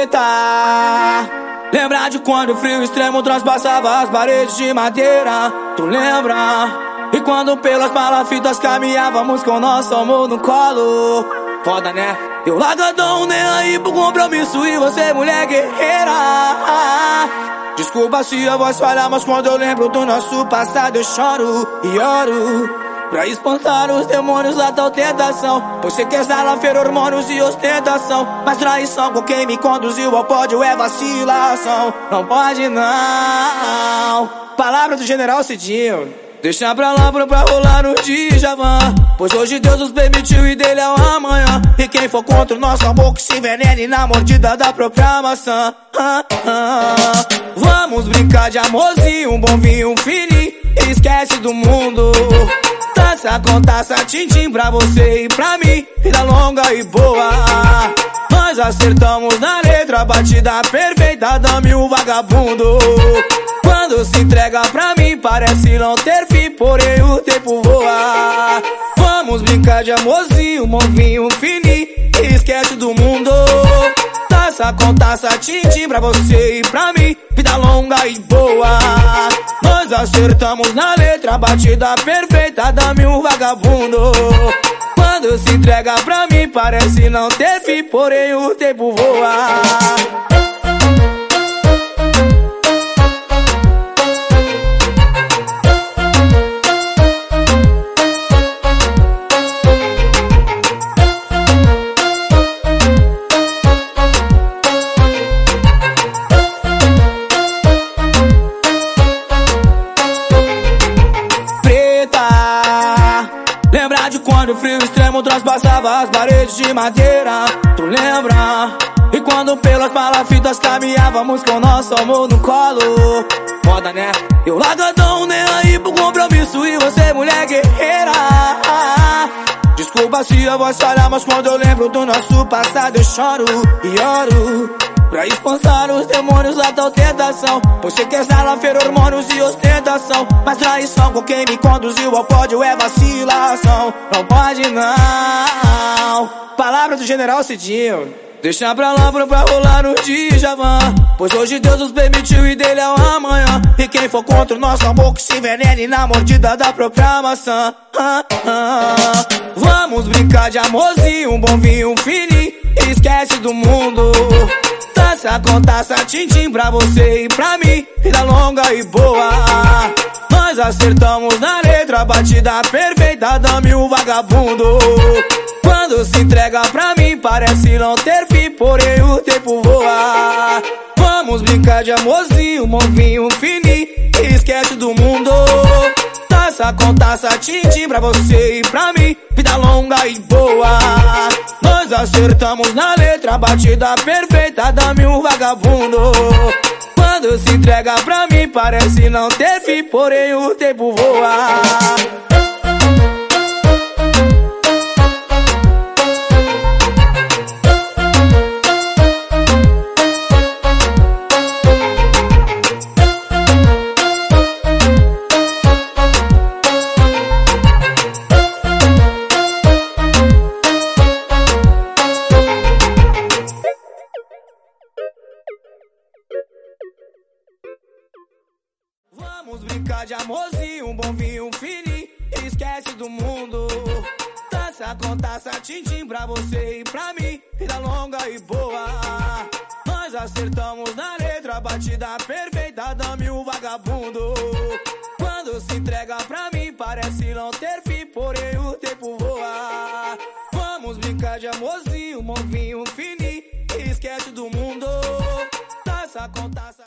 Preta Lembra de quando o frio extremo transpassava as paredes de madeira? Tu lembra? E quando pelas palafitas caminhávamos com nosso amor no colo? Foda né? Eu largadão nem aí pro compromisso e você mulher guerreira. Desculpa se a voz falha, mas quando eu lembro do nosso passado eu choro e oro Pra espantar os demônios da tal tentação Você quer fer hormônios e ostentação. Mas traição com quem me conduziu ao pódio é vacilação. Não pode não. Palavra do general Cidinho. Deixa pra lá pra, rolar no Djavan. Pois hoje Deus nos permitiu e dele é o amanhã. E quem for contra o nosso amor que se envenene na mordida da própria maçã. Ah, ah. Vamos brincar de amorzinho, um bom vinho, um fininho. Esquece do mundo Taça com taça, tintim pra você e pra mim. Vida longa e boa. Nós acertamos na letra, batida perfeita Dame o vagabundo. Quando se entrega pra mim Parece não ter fim, porém o tempo voa. Vamos brincar de amorzinho, movinho fininho Esquece do mundo Taça com taça, tintim pra você e pra mim. Vida longa e boa. Nós acertamos na letra, batida perfeita Dá-me um vagabundo. Quando se entrega pra mim Parece não ter fim, porém o tempo voa Lembra de quando o frio extremo transpassava as paredes de madeira Tu lembra? E quando pelas palafitas caminhávamos com nosso amor no colo Foda né? Eu largadão nem aí pro compromisso e você mulher guerreira Desculpa se a voz falha, mas quando eu lembro do nosso passado eu choro e oro Pra espantar os demônios da tal tentação Você quer fer hormônios e ostentação. Mas traição com quem me conduziu ao pódio é vacilação. Não pode não. Palavra do general Cidinho. Deixa pra lá pra, rolar no Djavan. Pois hoje Deus nos permitiu e dele é o amanhã. E quem for contra o nosso amor que se envenene na mordida da própria maçã. Ah, ah. Vamos brincar de amorzinho, um bom vinho, um Esquece do mundo Taça com taça, tintim pra você e pra mim. Vida longa e boa. Nós acertamos na letra, batida perfeita Dame o vagabundo. Quando se entrega pra mim Parece não ter fim, porém o tempo voa. Vamos brincar de amorzinho, movinho fininho Esquece do mundo. Taça com taça, tintim pra você e pra mim. Vida longa e boa Nós acertamos na letra, batida perfeita Dame um vagabundo. Quando se entrega pra mim Parece não ter fim, porém o tempo voa Brincar de amorzinho, um bom vinho, um Esquece do mundo. Taça com taça, tintim pra você e pra mim. Vida longa e boa. Nós acertamos na letra, batida perfeita Dame o vagabundo. Quando se entrega pra mim Parece não ter fim, porém o tempo voa. Vamos brincar de amorzinho, um bom vinho, um Esquece do mundo. Taça com taça